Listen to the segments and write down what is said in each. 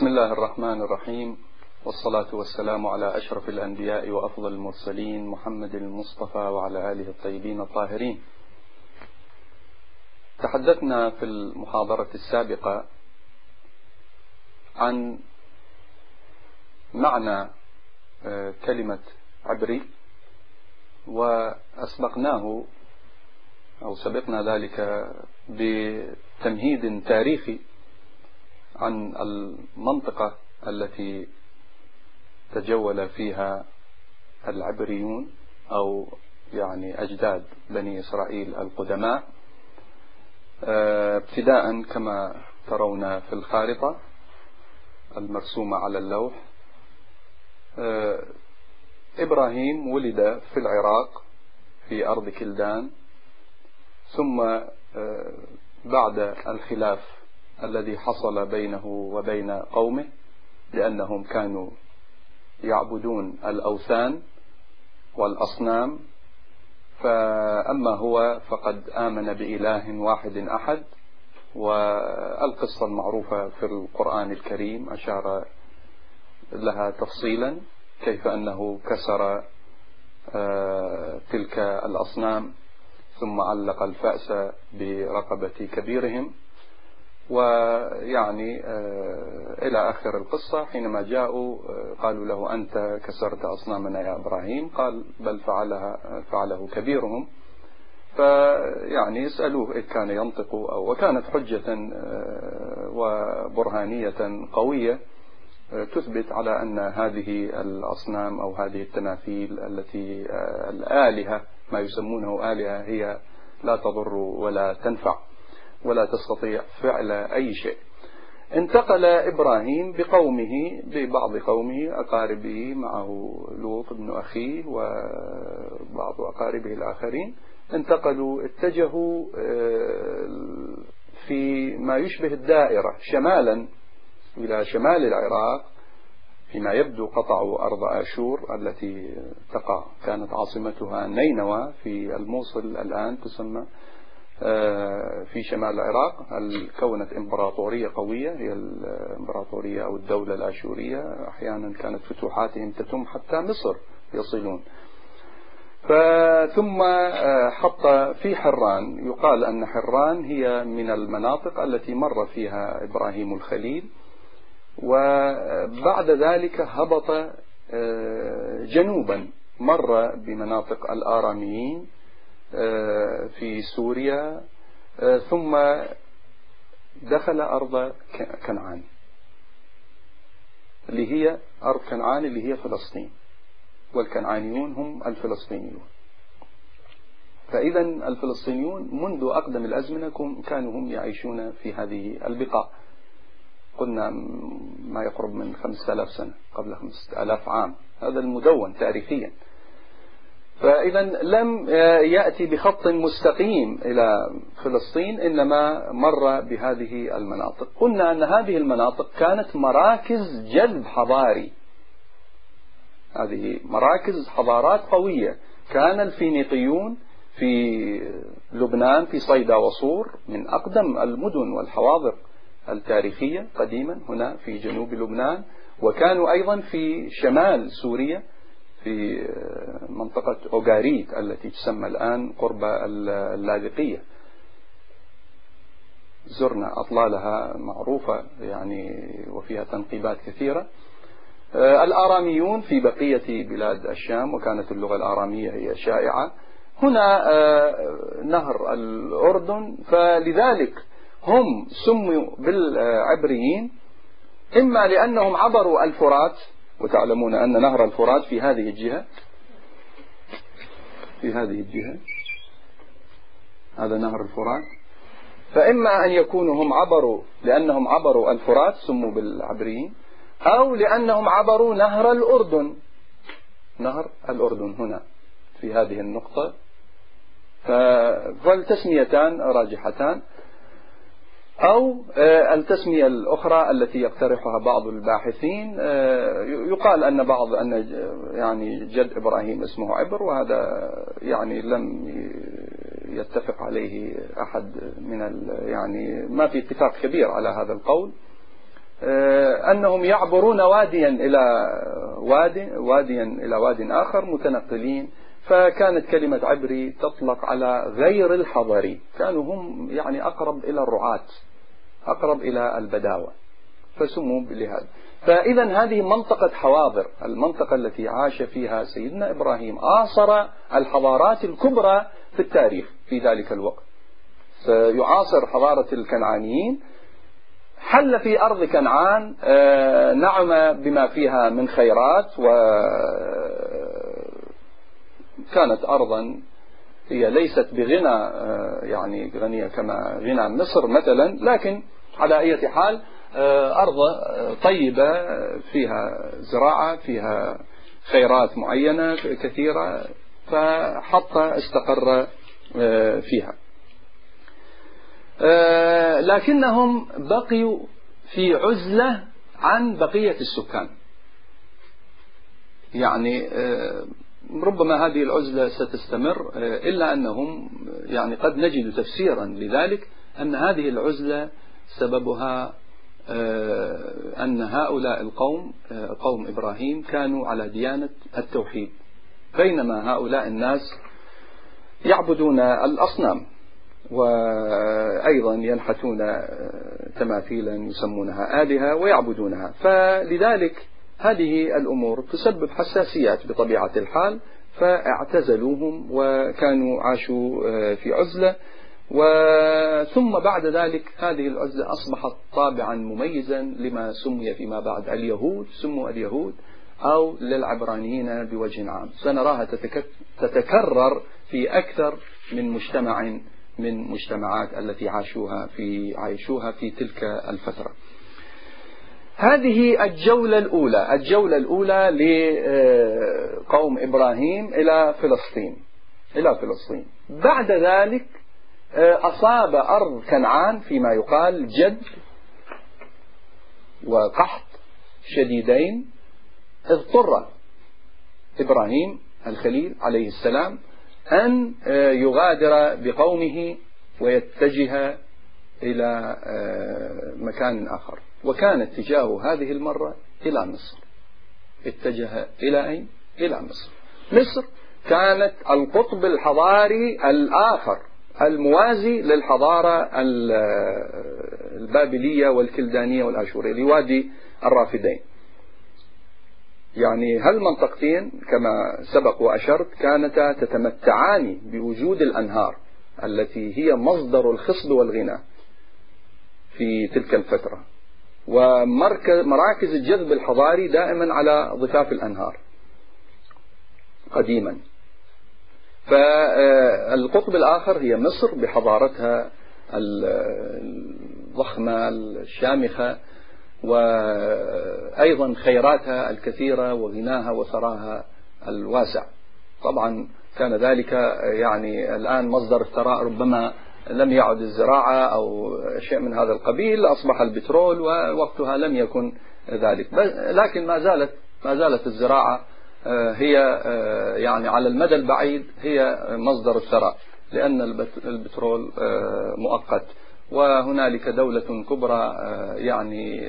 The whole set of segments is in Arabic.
بسم الله الرحمن الرحيم والصلاة والسلام على أشرف الأنبياء وأفضل المرسلين محمد المصطفى وعلى آله الطيبين الطاهرين. تحدثنا في المحاضرة السابقة عن معنى آه، كلمة عبري وأسبقناه أو سبقنا ذلك بتمهيد تاريخي عن المنطقة التي تجول فيها العبريون أو يعني أجداد بني إسرائيل القدماء. آه، ابتداء كما ترون في الخارطة المرسومة على اللوح. آه، إبراهيم ولد في العراق في أرض كلدان. ثم آه، بعد الخلاف الذي حصل بينه وبين قومه لأنهم كانوا يعبدون الأوثان والأصنام. فأما هو فقد آمن بإله واحد أحد والقصة المعروفة في القرآن الكريم أشار لها تفصيلا كيف أنه كسر آه، تلك الأصنام ثم علق الفأس برقبة كبيرهم. ويعني آه، إلى آخر القصة حينما جاءوا آه، قالوا له أنت كسرت أصنامنا يا إبراهيم قال بل فعلها فعله كبيرهم. فيعني اسألوه إذ كان ينطق أو وكانت حجة آه، وبرهانية قوية تثبت على أن هذه الأصنام أو هذه التماثيل التي الآلهة ما يسمونه آلهة هي لا تضر ولا تنفع. ولا تستطيع فعل أي شيء. انتقل إبراهيم بقومه ببعض قومه أقاربه معه لوط بن أخيه وبعض أقاربه الآخرين. انتقلوا اتجهوا آه، في ما يشبه الدائرة شمالا إلى شمال العراق فيما يبدو قطعوا أرض آشور التي تقع. كانت عاصمتها نينوى في الموصل الآن تسمى في شمال العراق. كونت إمبراطورية قوية هي الإمبراطورية أو الدولة الآشورية أحيانا كانت فتوحاتهم تتم حتى مصر يصلون. ثم آه، حط في حران. يقال أن حران هي من المناطق التي مر فيها إبراهيم الخليل وبعد ذلك هبط آه، جنوبا. مر بمناطق الآراميين آه، في سوريا. آه، ثم دخل أرض كنعان اللي هي أرض كنعان اللي هي فلسطين. والكنعانيون هم الفلسطينيون. فإذا الفلسطينيون منذ أقدم الأزمنة كانوا هم يعيشون في هذه البقاع. قلنا ما يقرب من خمسة آلاف سنة قبل خمسة آلاف عام. هذا المدون تاريخيا. فإذا لم يأتي بخط مستقيم إلى فلسطين إنما مر بهذه المناطق. قلنا أن هذه المناطق كانت مراكز جذب حضاري. هذه مراكز حضارات قوية. كان الفينيقيون في لبنان في صيدا وصور من أقدم المدن والحواضر التاريخية قديما هنا في جنوب لبنان. وكانوا أيضا في شمال سوريا. في منطقة أوغاريت التي تسمى الآن قرب اللاذقية. زرنا أطلالها معروفة يعني وفيها تنقيبات كثيرة. الآراميون في بقية بلاد الشام وكانت اللغة الآرامية هي شائعة. هنا نهر الأردن فلذلك هم سموا بالعبريين إما لأنهم عبروا الفرات وتعلمون أن نهر الفرات في هذه الجهة في هذه الجهة هذا نهر الفرات. فإما أن يكونوا هم عبروا لأنهم عبروا الفرات سموا بالعبريين أو لأنهم عبروا نهر الأردن. نهر الأردن هنا في هذه النقطة. فالتسميتان راجحتان. أو آه، التسمية الأخرى التي يقترحها بعض الباحثين آه، يقال أن بعض أن يعني جد إبراهيم اسمه عبر وهذا يعني لم يتفق عليه أحد من يعني ما في اتفاق كبير على هذا القول. آه، أنهم يعبرون واديا إلى واد واديا إلى واد آخر متنقلين فكانت كلمة عبري تطلق على غير الحضري كانوا هم يعني أقرب إلى الرعاة. أقرب إلى البداوة. فسموا بهذا فإذا هذه منطقة حواضر المنطقة التي عاش فيها سيدنا إبراهيم آصر الحضارات الكبرى في التاريخ في ذلك الوقت. سيعاصر حضارة الكنعانيين. حل في أرض كنعان آه، نعم بما فيها من خيرات و كانت أرضا هي ليست بغنى آه، يعني غنية كما غنى مصر مثلا لكن على أي حال آه، أرض طيبة فيها زراعة فيها خيرات معينة كثيرة فحط استقر فيها. آه، لكنهم بقيوا في عزلة عن بقية السكان. يعني آه، ربما هذه العزلة ستستمر آه، إلا أنهم يعني قد نجد تفسيرا لذلك أن هذه العزلة سببها أن هؤلاء القوم قوم إبراهيم كانوا على ديانة التوحيد بينما هؤلاء الناس يعبدون الأصنام وأيضا ينحتون تماثيلا يسمونها آلهة ويعبدونها. فلذلك هذه الأمور تسبب حساسيات بطبيعة الحال فاعتزلوهم وكانوا عاشوا في عزلة. وثم بعد ذلك هذه العزلة أصبحت طابعا مميزا لما سمي فيما بعد اليهود سموا اليهود أو للعبرانيين بوجه عام. سنراها تتكرر في أكثر من مجتمع من مجتمعات التي عاشوها في عايشوها في تلك الفترة. هذه الجولة الأولى الجولة الأولى لقوم إبراهيم إلى فلسطين إلى فلسطين. بعد ذلك أصاب أرض كنعان فيما يقال جد وقحط شديدين اضطر إبراهيم الخليل عليه السلام أن آه، يغادر بقومه ويتجه إلى آه، مكان آخر. وكان اتجاهه هذه المرة إلى مصر. اتجه إلى أين؟ إلى مصر. مصر كانت القطب الحضاري الآخر الموازي للحضارة البابلية والكلدانية والآشورية لوادي الرافدين. يعني هالمنطقتين كما سبق وأشرت كانتا تتمتعان بوجود الأنهار التي هي مصدر الخصب والغنى في تلك الفترة. ومراكز الجذب الحضاري دائما على ضفاف الأنهار قديما. فالقطب الآخر هي مصر بحضارتها الضخمة الشامخة وأيضا خيراتها الكثيرة وغناها وثراها الواسع. طبعا كان ذلك يعني الآن مصدر الثراء ربما لم يعد الزراعة أو شيء من هذا القبيل أصبح البترول ووقتها لم يكن ذلك. لكن ما زالت ما زالت الزراعة آه، هي آه، يعني على المدى البعيد هي مصدر الثراء لأن البترول آه، مؤقت. وهنالك دولة كبرى يعني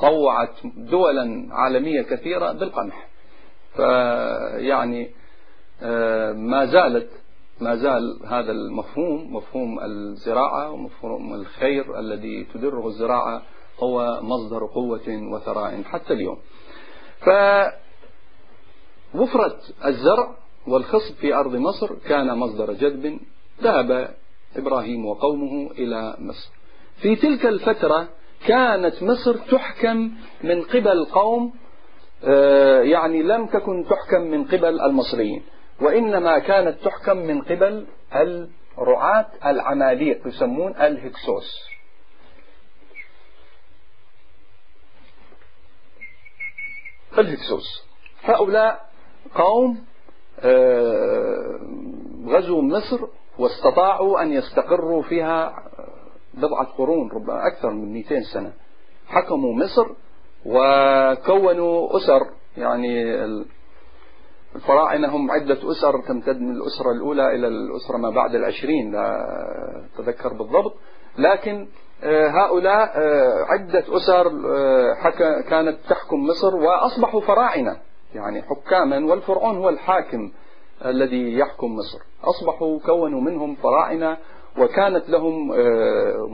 طوعت دولا عالمية كثيرة بالقمح. فيعني ما زالت ما زال هذا المفهوم مفهوم الزراعة ومفهوم الخير الذي تدره الزراعة هو مصدر قوة وثراء حتى اليوم. فوفرة الزرع والخصب في أرض مصر كان مصدر جذب ذهب إبراهيم وقومه إلى مصر. في تلك الفترة كانت مصر تحكم من قبل قوم آه، يعني لم تكن تحكم من قبل المصريين. وإنما كانت تحكم من قبل الرعاة العماليق يسمون الهكسوس. الهكسوس. هؤلاء قوم آه، غزوا مصر واستطاعوا أن يستقروا فيها بضعة قرون ربما أكثر من 200 سنة. حكموا مصر وكونوا أسر يعني الفراعنة هم عدة أسر تمتد من الأسرة الأولى إلى الأسرة ما بعد العشرين لا أتذكر بالضبط. لكن هؤلاء عدة أسر كانت تحكم مصر وأصبحوا فراعنة يعني حكاما والفرعون هو الحاكم الذي يحكم مصر. أصبحوا كونوا منهم فراعنة وكانت لهم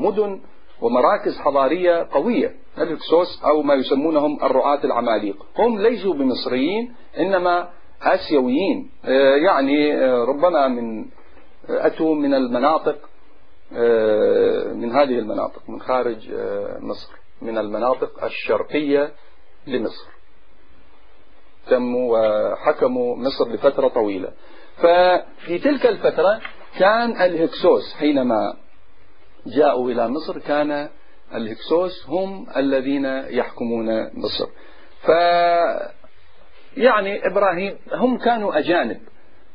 مدن ومراكز حضارية قوية الهكسوس أو ما يسمونهم الرعاة العماليق. هم ليسوا بمصريين إنما آسيويين. آه، يعني آه، ربما من آه، أتوا من المناطق من هذه المناطق من خارج مصر من المناطق الشرقية لمصر. تموا وحكموا مصر لفترة طويلة. ففي تلك الفترة كان الهكسوس حينما جاءوا إلى مصر كان الهكسوس هم الذين يحكمون مصر. ف يعني إبراهيم هم كانوا أجانب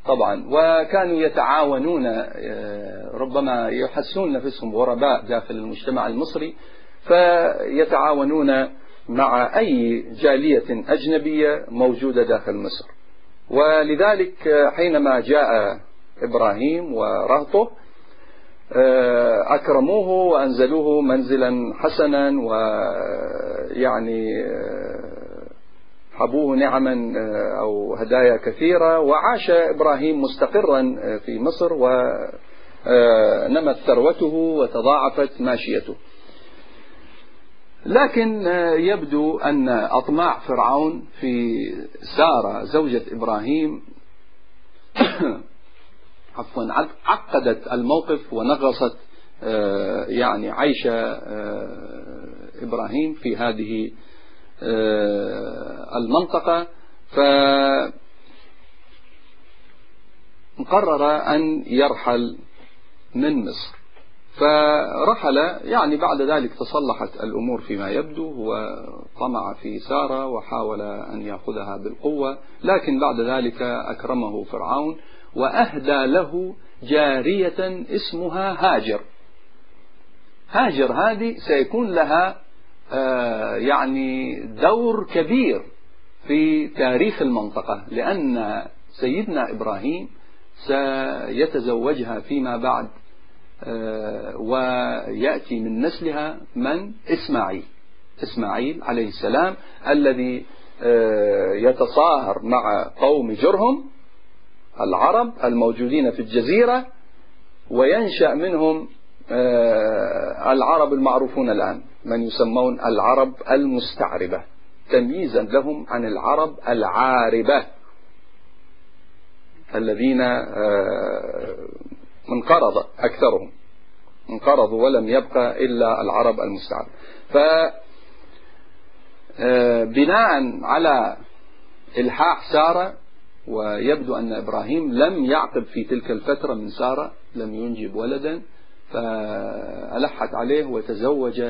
طبعا وكانوا يتعاونون آه، ربما يحسون نفسهم غرباء داخل المجتمع المصري فيتعاونون مع أي جالية أجنبية موجودة داخل مصر. ولذلك حينما جاء إبراهيم ورهطه آه، أكرموه وأنزلوه منزلا حسنا ويعني آه، حبوه نعما آه، أو هدايا كثيرة. وعاش إبراهيم مستقرا في مصر ونمت ثروته وتضاعفت ماشيته. لكن يبدو أن أطماع فرعون في سارة زوجة إبراهيم عفوا عقدت الموقف ونغصت آه، يعني عيش آه، إبراهيم في هذه آه، المنطقة فقرر أن يرحل من مصر. فرحل يعني بعد ذلك تصلحت الأمور فيما يبدو هو طمع في سارة وحاول أن يأخذها بالقوة لكن بعد ذلك أكرمه فرعون وأهدى له جارية اسمها هاجر. هاجر هذه سيكون لها آه، يعني دور كبير في تاريخ المنطقة لأن سيدنا إبراهيم سيتزوجها فيما بعد آه، ويأتي من نسلها من إسماعيل إسماعيل عليه السلام الذي آه، يتصاهر مع قوم جرهم العرب الموجودين في الجزيرة وينشأ منهم آه، العرب المعروفون الآن من يسمون العرب المستعربة تمييزا لهم عن العرب العاربة الذين آه، انقرض أكثرهم انقرضوا ولم يبقى إلا العرب المستعربة فبناء آه، على إلحاح سارة ويبدو أن إبراهيم لم يعقب في تلك الفترة من سارة لم ينجب ولدا فألحت عليه وتزوج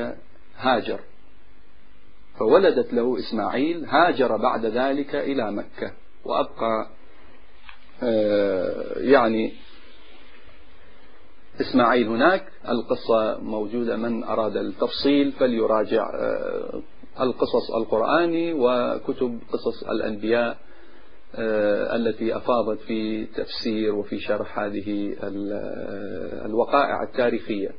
هاجر. فولدت له إسماعيل هاجر بعد ذلك إلى مكة. وأبقى آه، يعني إسماعيل هناك. القصة موجودة من أراد التفصيل فليراجع آه، القصص القرآني وكتب قصص الأنبياء التي أفاضت في تفسير وفي شرح هذه آه، الوقائع التاريخية.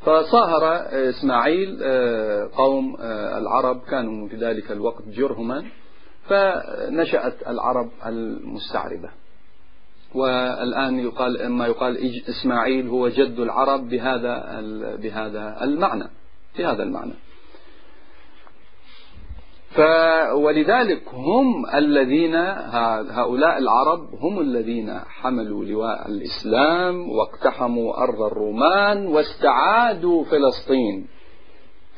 فصاهر إسماعيل آه، قوم العرب كانوا في ذلك الوقت جرهما فنشأت العرب المستعربة. والآن يقال ما يقال إسماعيل هو جد العرب بهذا بهذا المعنى في هذا ولذلك هم الذين هؤلاء العرب هم الذين حملوا لواء الإسلام واقتحموا أرض الرومان واستعادوا فلسطين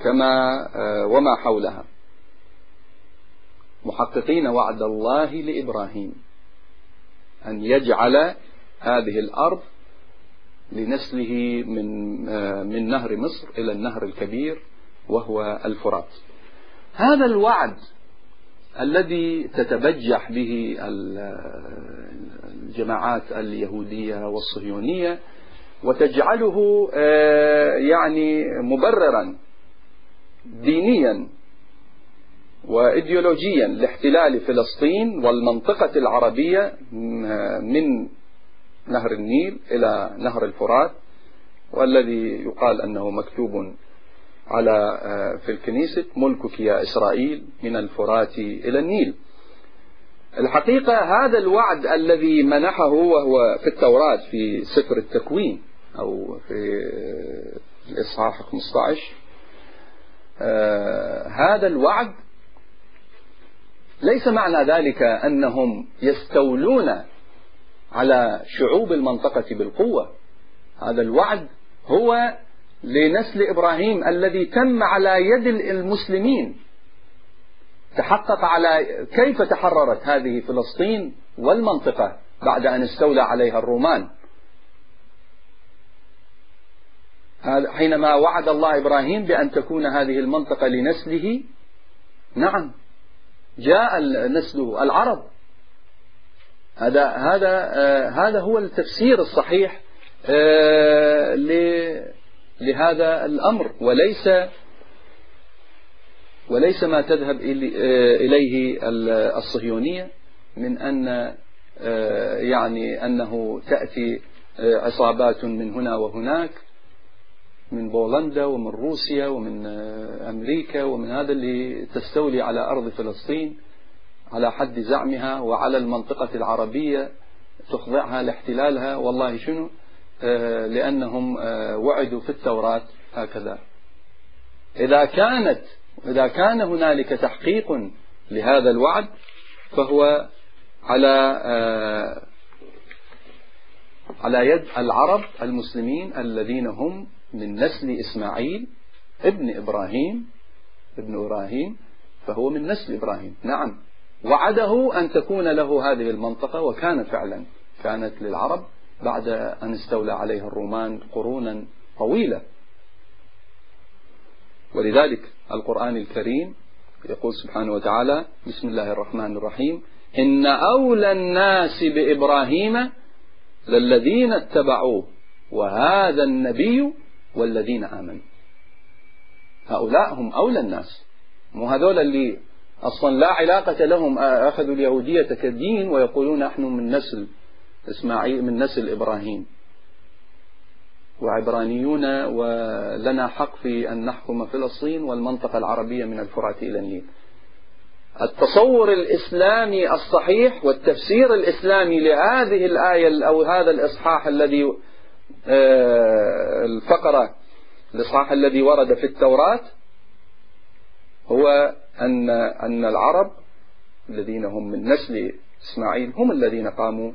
كما آه، وما حولها. محققين وعد الله لإبراهيم أن يجعل هذه الأرض لنسله من آه، من نهر مصر إلى النهر الكبير وهو الفرات. هذا الوعد الذي تتبجح به الجماعات اليهودية والصهيونية وتجعله آه، يعني مبررا دينيا وايديولوجيا لاحتلال فلسطين والمنطقة العربية من نهر النيل إلى نهر الفرات والذي يقال أنه مكتوب على آه، في الكنيسة ملكك يا إسرائيل من الفرات إلى النيل. الحقيقة هذا الوعد الذي منحه وهو في التوراة في سفر التكوين أو في الإصحاح 15 آه هذا الوعد ليس معنى ذلك أنهم يستولون على شعوب المنطقة بالقوة. هذا الوعد هو لنسل إبراهيم الذي تم على يد المسلمين تحقق على كيف تحررت هذه فلسطين والمنطقة بعد أن استولى عليها الرومان. حينما وعد الله إبراهيم بأن تكون هذه المنطقة لنسله نعم جاء نسله العرب. هذا هذا آه هذا هو التفسير الصحيح آه لهذا الأمر وليس وليس ما تذهب آه، إليه الصهيونية من أن آه، يعني أنه تأتي آه، عصابات من هنا وهناك من بولندا ومن روسيا ومن أمريكا ومن هذا اللي تستولي على أرض فلسطين على حد زعمها وعلى المنطقة العربية تخضعها لاحتلالها والله شنو؟ لأنهم وعدوا في التوراة هكذا. إذا كانت إذا كان هنالك تحقيق لهذا الوعد فهو على آه، على يد العرب المسلمين الذين هم من نسل إسماعيل ابن إبراهيم ابن إبراهيم فهو من نسل إبراهيم. نعم. وعده أن تكون له هذه المنطقة وكان فعلا كانت للعرب بعد أن استولى عليها الرومان قرونا طويلة. ولذلك القرآن الكريم يقول سبحانه وتعالى بسم الله الرحمن الرحيم. إن أولى الناس بإبراهيم للذين اتبعوه وهذا النبي والذين آمنوا. هؤلاء هم أولى الناس. مو هذول اللي أصلا لا علاقة لهم أخذوا اليهودية كدين ويقولون نحن من نسل إسماعيل من نسل إبراهيم. وعبرانيون ولنا حق في أن نحكم فلسطين والمنطقة العربية من الفرات إلى النيل. التصور الإسلامي الصحيح والتفسير الإسلامي لهذه الآية أو هذا الإصحاح الذي آه، الفقرة الإصحاح الذي ورد في التوراة هو أن أن العرب الذين هم من نسل إسماعيل هم الذين قاموا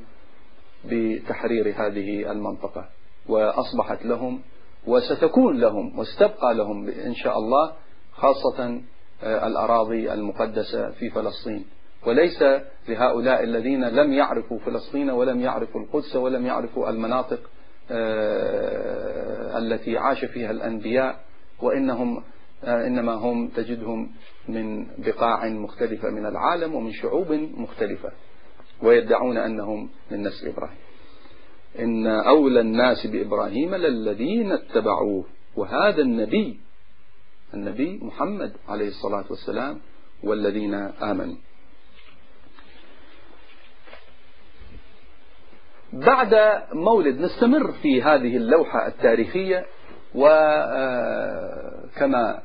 بتحرير هذه المنطقة وأصبحت لهم وستكون لهم واستبقى لهم إن شاء الله خاصة آه، الأراضي المقدسة في فلسطين. وليس لهؤلاء الذين لم يعرفوا فلسطين ولم يعرفوا القدس ولم يعرفوا المناطق آه، التي عاش فيها الأنبياء وإنهم آه، إنما هم تجدهم من بقاع مختلفة من العالم ومن شعوب مختلفة. ويدعون أنهم من نسل إبراهيم. إن أولى الناس بإبراهيم للذين اتبعوه وهذا النبي النبي محمد عليه الصلاة والسلام والذين آمنوا. بعد مولد نستمر في هذه اللوحة التاريخية وكما آه،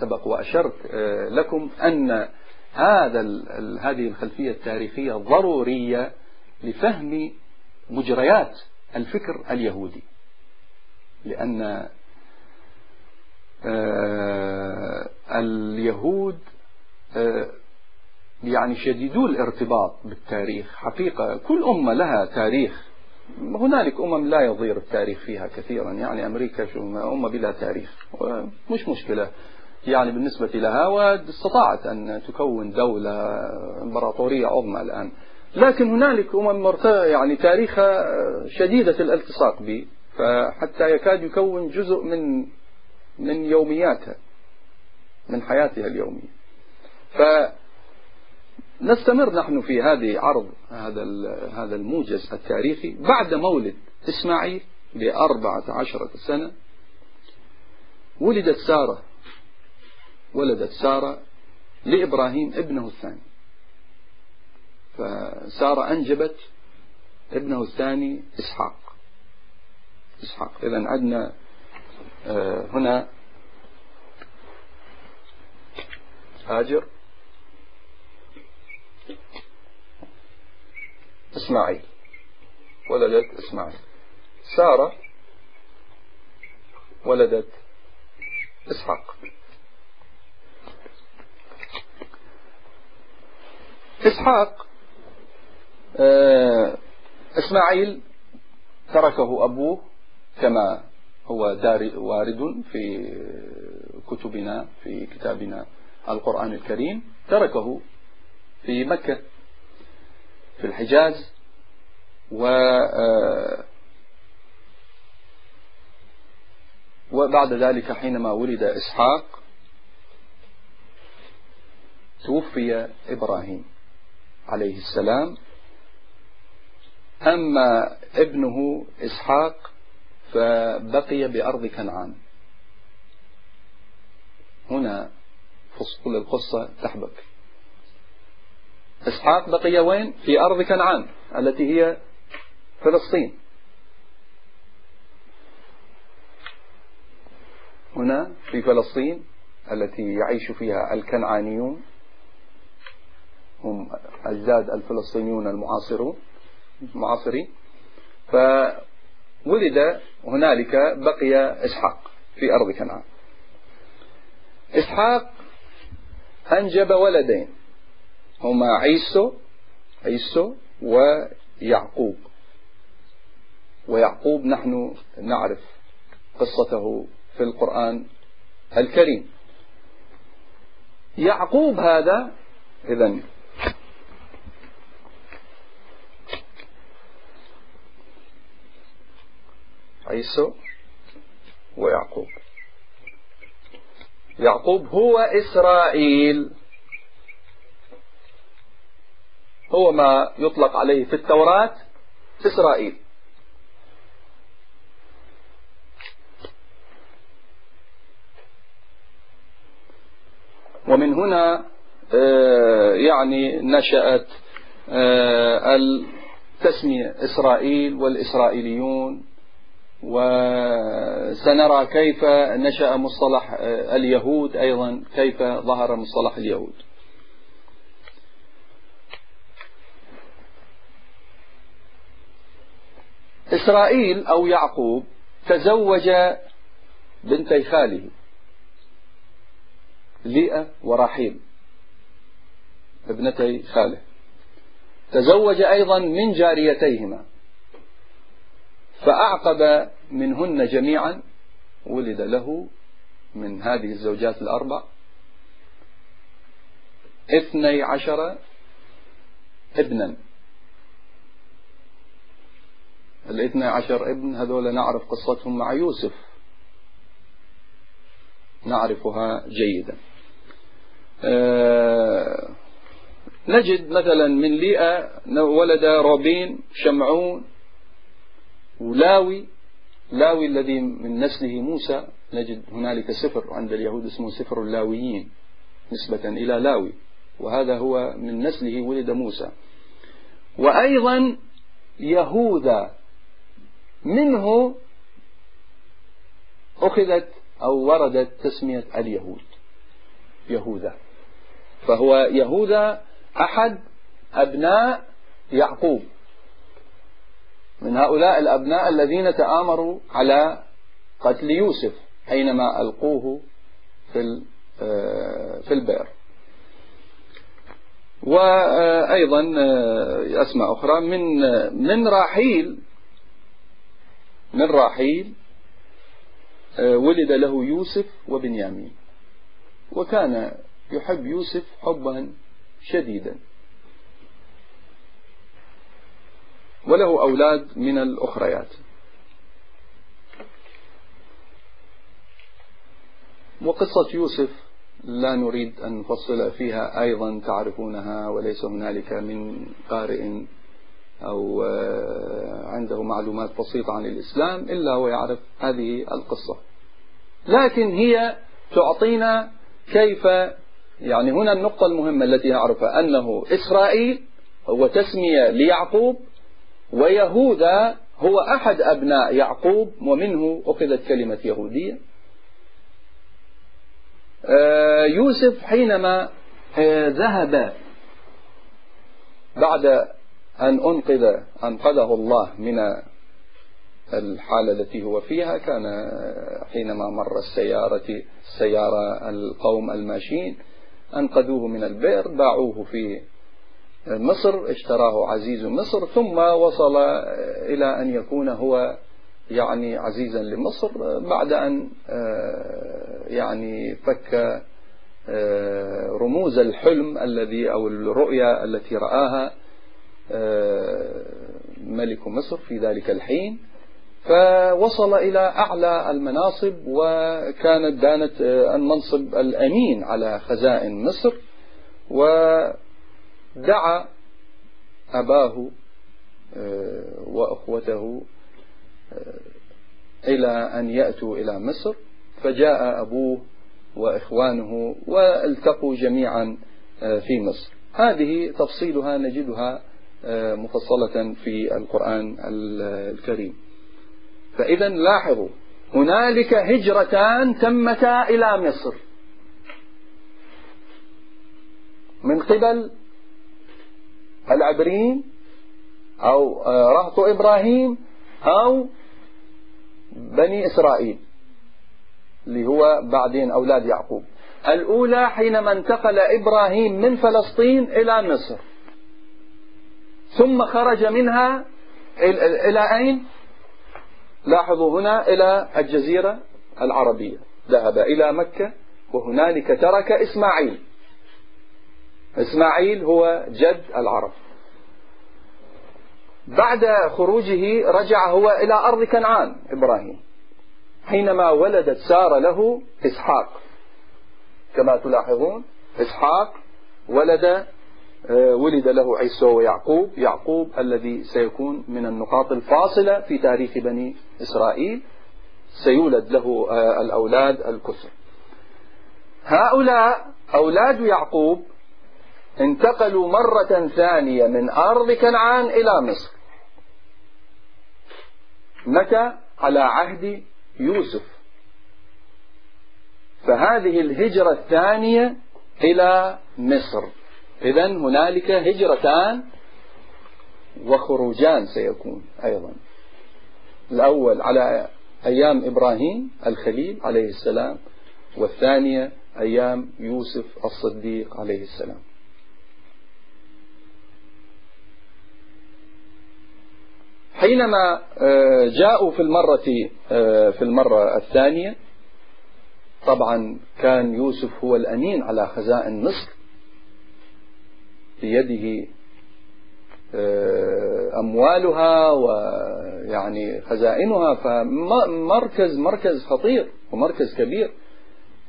سبق وأشرت آه، لكم أن هذا هذه الخلفية التاريخية ضرورية لفهم مجريات الفكر اليهودي. لأن آه، اليهود آه، يعني شديدو الارتباط بالتاريخ. حقيقة كل أمة لها تاريخ. هنالك أمم لا يضير التاريخ فيها كثيرا. يعني أمريكا شو أمة بلا تاريخ. مش مشكلة. يعني بالنسبة لها واستطاعت أن تكون دولة إمبراطورية عظمى الآن. لكن هنالك أمم يعني تاريخها شديدة الالتصاق به فحتى يكاد يكون جزء من من يومياتها من حياتها اليومية. فنستمر نحن في هذه عرض هذا هذا الموجز التاريخي بعد مولد إسماعيل بأربعة عشرة سنة. ولدت سارة ولدت سارة لإبراهيم ابنه الثاني. فسارة أنجبت ابنه الثاني إسحاق. إسحاق. إذا عندنا آه، هنا هاجر. إسماعيل. ولدت إسماعيل. سارة ولدت إسحاق. إسحاق آه، إسماعيل تركه أبوه كما هو وارد في كتبنا في كتابنا القرآن الكريم. تركه في مكة في الحجاز و آه، وبعد ذلك حينما ولد إسحاق توفي إبراهيم. عليه السلام. أما ابنه إسحاق فبقي بأرض كنعان. هنا فصول القصة تحبك. إسحاق بقي وين? في أرض كنعان التي هي فلسطين. هنا في فلسطين التي يعيش فيها الكنعانيون. هم أجداد الفلسطينيون المعاصرون المعاصرين. فولد هنالك بقي إسحاق في أرض كنعان. إسحاق أنجب ولدين. هما عيسو عيسو ويعقوب. ويعقوب نحن نعرف قصته في القرآن الكريم. يعقوب هذا إذا عيسو ويعقوب. يعقوب هو إسرائيل. هو ما يطلق عليه في التوراة إسرائيل. ومن هنا آه، يعني نشأت آه، التسمية إسرائيل والإسرائيليون. وسنرى كيف نشأ مصطلح آه، اليهود أيضا كيف ظهر مصطلح اليهود. إسرائيل أو يعقوب تزوج بنتي خاله ليئة ورحيل ابنتي خاله. تزوج أيضا من جاريتيهما. فأعقب منهن جميعا ولد له من هذه الزوجات الأربع اثني عشر ابنا. الاثنى عشر ابن هذول نعرف قصتهم مع يوسف. نعرفها جيدا. آه، نجد مثلا من ليئة ولد روبين شمعون ولاوي لاوي الذي من نسله موسى نجد هنالك سفر عند اليهود اسمه سفر اللاويين نسبة إلى لاوي وهذا هو من نسله ولد موسى. وأيضا يهوذا منه أخذت أو وردت تسمية اليهود يهوذا. فهو يهوذا أحد أبناء يعقوب. من هؤلاء الأبناء الذين تآمروا على قتل يوسف حينما ألقوه في آه، في البئر. وأيضا آه، أسماء أخرى من من راحيل من راحيل آه، ولد له يوسف وبنيامين. وكان يحب يوسف حبا شديدا. وله أولاد من الأخريات. وقصة يوسف لا نريد أن نفصل فيها أيضا تعرفونها وليس هنالك من قارئ أو آه، عنده معلومات بسيطة عن الإسلام إلا ويعرف هذه القصة. لكن هي تعطينا كيف يعني هنا النقطة المهمة التي نعرفها أنه إسرائيل هو تسمية ليعقوب ويهوذا هو أحد أبناء يعقوب ومنه أخذت كلمة يهودية. آه، يوسف حينما آه، ذهب بعد أن أنقذ أنقذه الله من الحالة التي هو فيها كان حينما مر السيارة السيارة القوم الماشين أنقذوه من البئر باعوه في مصر اشتراه عزيز مصر ثم وصل إلى أن يكون هو يعني عزيزا لمصر بعد أن يعني فك رموز الحلم الذي أو الرؤيا التي رآها ملك مصر في ذلك الحين. فوصل إلى أعلى المناصب وكانت دانت المنصب الأمين على خزائن مصر. ودعا أباه آه، وأخوته آه، إلى أن يأتوا إلى مصر فجاء أبوه وإخوانه والتقوا جميعا آه، في مصر. هذه تفصيلها نجدها مفصلة في القرآن الكريم. فإذا لاحظوا هنالك هجرتان تمتا إلى مصر. من قبل العبرين أو آه، رهط إبراهيم أو بني إسرائيل اللي هو بعدين أولاد يعقوب. الأولى حينما انتقل إبراهيم من فلسطين إلى مصر. ثم خرج منها إلى أين؟ لاحظوا هنا إلى الجزيرة العربية. ذهب إلى مكة وهنالك ترك إسماعيل. إسماعيل هو جد العرب. بعد خروجه رجع هو إلى أرض كنعان إبراهيم حينما ولدت سارة له إسحاق. كما تلاحظون إسحاق ولد آه، ولد له عيسى ويعقوب يعقوب الذي سيكون من النقاط الفاصلة في تاريخ بني إسرائيل. سيولد له آه، الأولاد الكثر هؤلاء أولاد يعقوب انتقلوا مرة ثانية من أرض كنعان إلى مصر. متى؟ على عهد يوسف. فهذه الهجرة الثانية إلى مصر. إذا هنالك هجرتان وخروجان سيكون أيضا. الأول على أيام إبراهيم الخليل عليه السلام والثانية أيام يوسف الصديق عليه السلام. حينما آه، جاءوا في المرة آه، في المرة الثانية طبعا كان يوسف هو الأمين على خزائن مصر بيده آه، أموالها ويعني خزائنها فمركز مركز خطير ومركز كبير.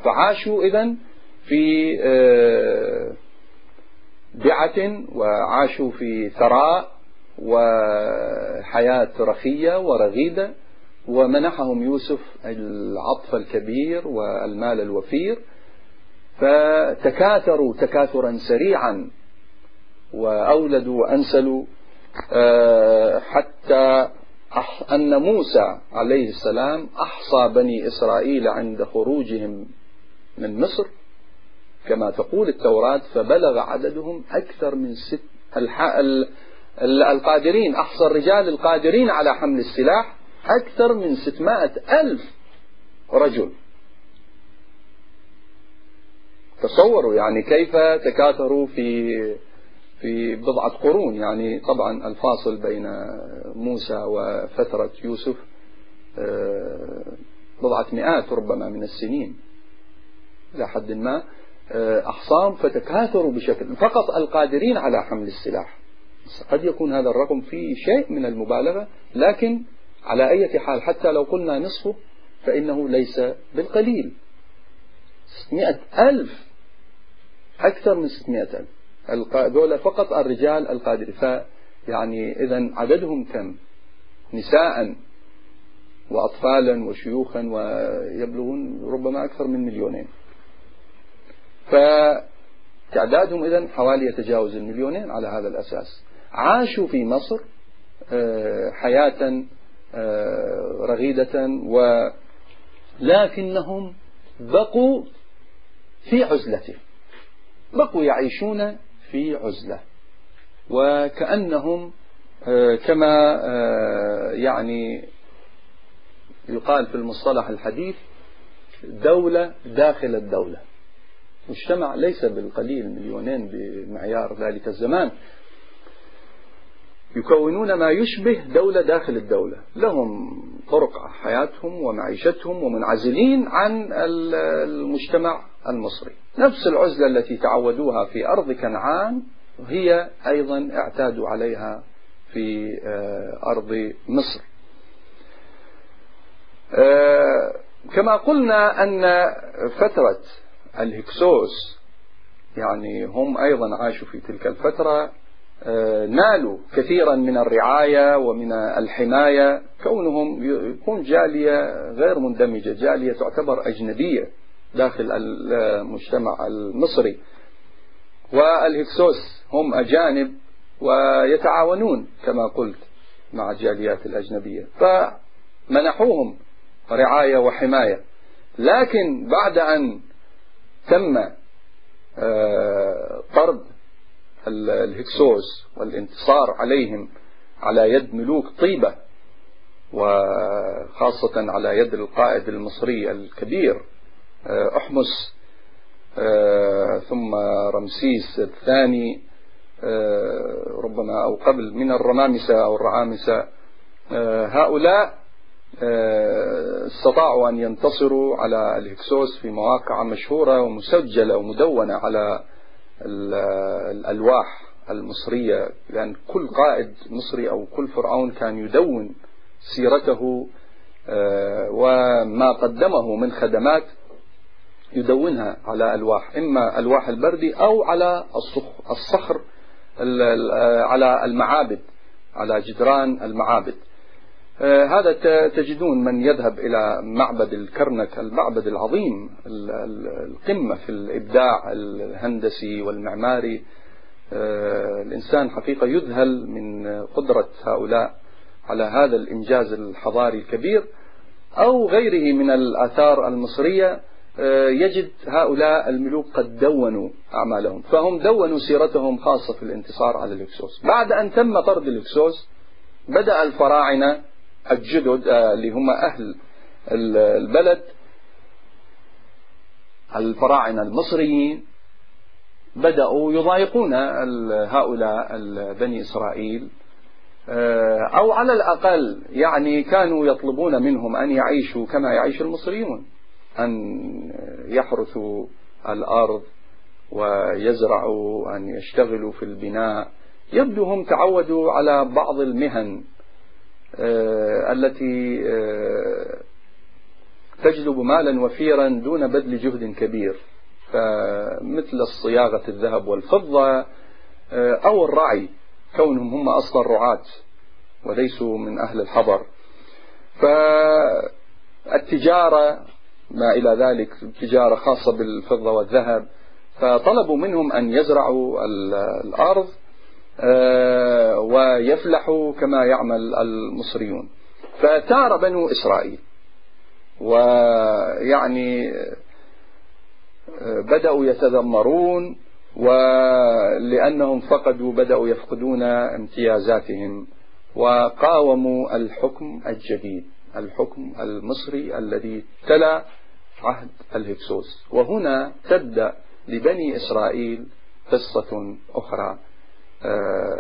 فعاشوا إذا في دعة وعاشوا في ثراء وحياة رخية ورغيدة ومنحهم يوسف العطف الكبير والمال الوفير. فتكاثروا تكاثرا سريعا وأولدوا وأنسلوا آه، حتى أن موسى عليه السلام أحصى بني إسرائيل عند خروجهم من مصر. كما تقول التوراة فبلغ عددهم أكثر من ست القادرين أحصى الرجال القادرين على حمل السلاح أكثر من ستمائة ألف رجل. تصوروا يعني كيف تكاثروا في في بضعة قرون. يعني طبعا الفاصل بين موسى وفترة يوسف آه، بضعة مئات ربما من السنين. إلى حد ما آه، أحصام فتكاثروا بشكل فقط القادرين على حمل السلاح. قد يكون هذا الرقم فيه شيء من المبالغة لكن على أي حال حتى لو قلنا نصفه فإنه ليس بالقليل. 600 ألف أكثر من 600 ألف. دولة فقط الرجال القادر. فيعني إذا عددهم كم؟ نساء وأطفالا وشيوخا ويبلغون ربما أكثر من مليونين. فتعدادهم إذا حوالي يتجاوز المليونين على هذا الأساس. عاشوا في مصر آه، حياة رغيدة ولكنهم بقوا في عزلة. بقوا يعيشون في عزلة. وكأنهم كما يعني يقال في المصطلح الحديث دولة داخل الدولة. مجتمع ليس بالقليل مليونين بمعيار ذلك الزمان. يكونون ما يشبه دولة داخل الدولة. لهم طرق حياتهم ومعيشتهم ومنعزلين عن المجتمع المصري. نفس العزلة التي تعودوها في أرض كنعان هي أيضا اعتادوا عليها في آه، أرض مصر. آه، كما قلنا أن فترة الهكسوس يعني هم أيضا عاشوا في تلك الفترة نالوا كثيرا من الرعاية ومن الحماية. كونهم يكون جالية غير مندمجة جالية تعتبر أجنبية داخل المجتمع المصري. والهكسوس هم أجانب ويتعاونون كما قلت مع الجاليات الأجنبية. فمنحوهم رعاية وحماية. لكن بعد أن تم آه، طرد الهكسوس والانتصار عليهم على يد ملوك طيبة وخاصة على يد القائد المصري الكبير آه، أحمس آه، ثم رمسيس الثاني ربما أو قبل من الرمامسة أو الرعامسة هؤلاء آه، استطاعوا أن ينتصروا على الهكسوس في مواقع مشهورة ومسجلة ومدونة على الألواح المصرية لأن كل قائد مصري أو كل فرعون كان يدون سيرته آه، وما قدمه من خدمات يدونها على ألواح إما ألواح البردي أو على الصخر على المعابد على جدران المعابد. آه، هذا تجدون من يذهب إلى معبد الكرنك المعبد العظيم القمة في الإبداع الهندسي والمعماري. آه، الإنسان حقيقة يذهل من قدرة هؤلاء على هذا الإنجاز الحضاري الكبير أو غيره من الآثار المصرية. آه، يجد هؤلاء الملوك قد دونوا أعمالهم فهم دونوا سيرتهم خاصة في الانتصار على الهكسوس. بعد أن تم طرد الهكسوس بدأ الفراعنة الجدد آه، اللي هم أهل البلد الفراعنة المصريين بدأوا يضايقون هؤلاء بني إسرائيل. آه، أو على الأقل يعني كانوا يطلبون منهم أن يعيشوا كما يعيش المصريون أن يحرثوا الأرض ويزرعوا أن يشتغلوا في البناء. يبدو هم تعودوا على بعض المهن التي آه، تجلب مالا وفيرا دون بذل جهد كبير. فمثل الصياغة الذهب والفضة آه، أو الرعي كونهم هم أصلا رعاة وليسوا من أهل الحضر. فالتجارة ما إلى ذلك تجارة خاصة بالفضة والذهب فطلبوا منهم أن يزرعوا الأرض. آه، ويفلح كما يعمل المصريون. فثار بنو إسرائيل ويعني آه، بدأوا يتذمرون ولأنهم فقدوا بدأوا يفقدون امتيازاتهم وقاوموا الحكم الجديد الحكم المصري الذي تلا عهد الهكسوس. وهنا تبدأ لبني إسرائيل قصة أخرى. آه،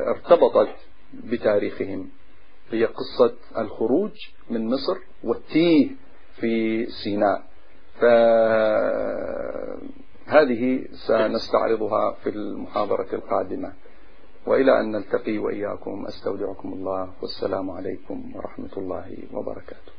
ارتبطت بتاريخهم. هي قصة الخروج من مصر والتيه في سيناء. فهذه سنستعرضها في المحاضرة القادمة. وإلى أن نلتقي وإياكم أستودعكم الله والسلام عليكم ورحمة الله وبركاته.